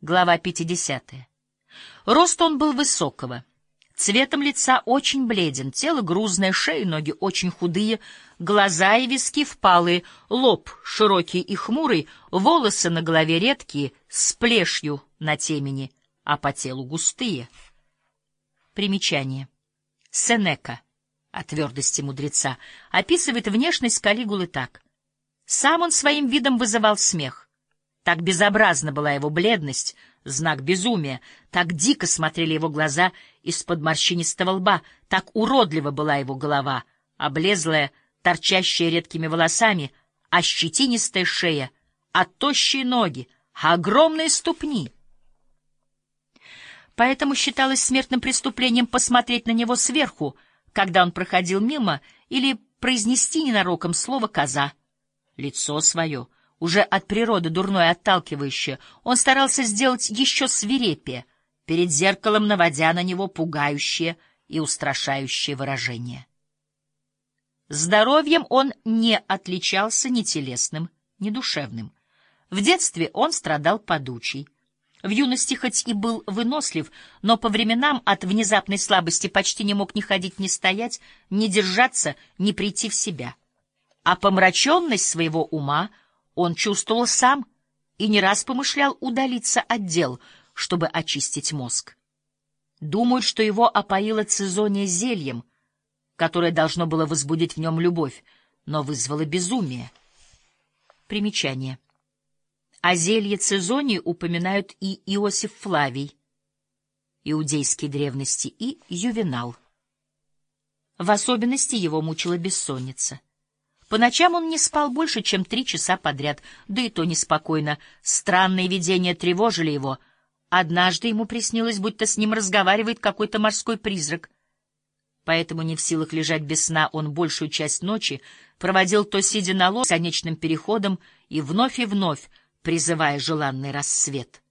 Глава 50. Рост он был высокого. Цветом лица очень бледен, тело грузное, шея и ноги очень худые, глаза и виски впалые, лоб широкий и хмурый, волосы на голове редкие, с плешью на темени, а по телу густые. Примечание. Сенека, о твердости мудреца, описывает внешность Калигулы так. Сам он своим видом вызывал смех. Так безобразна была его бледность, знак безумия, так дико смотрели его глаза из-под морщинистого лба, так уродлива была его голова, облезлая, торчащая редкими волосами, а щетинистая шея, а тощие ноги, а огромные ступни. Поэтому считалось смертным преступлением посмотреть на него сверху, когда он проходил мимо, или произнести ненароком слово «коза». Лицо свое — уже от природы дурное отталкивающее, он старался сделать еще свирепее, перед зеркалом наводя на него пугающее и устрашающее выражение. Здоровьем он не отличался ни телесным, ни душевным. В детстве он страдал подучей. В юности хоть и был вынослив, но по временам от внезапной слабости почти не мог ни ходить, ни стоять, ни держаться, ни прийти в себя. А помраченность своего ума — он чувствовал сам и не раз помышлял удалиться от дел, чтобы очистить мозг. Думают, что его опоило цезония зельем, которое должно было возбудить в нем любовь, но вызвало безумие. Примечание. О зелье цезонии упоминают и Иосиф Флавий, иудейские древности, и Ювенал. В особенности его мучила бессонница. По ночам он не спал больше, чем три часа подряд, да и то неспокойно. Странные видения тревожили его. Однажды ему приснилось, будто с ним разговаривает какой-то морской призрак. Поэтому не в силах лежать без сна, он большую часть ночи проводил то сидя на лодке с конечным переходом и вновь и вновь призывая желанный рассвет.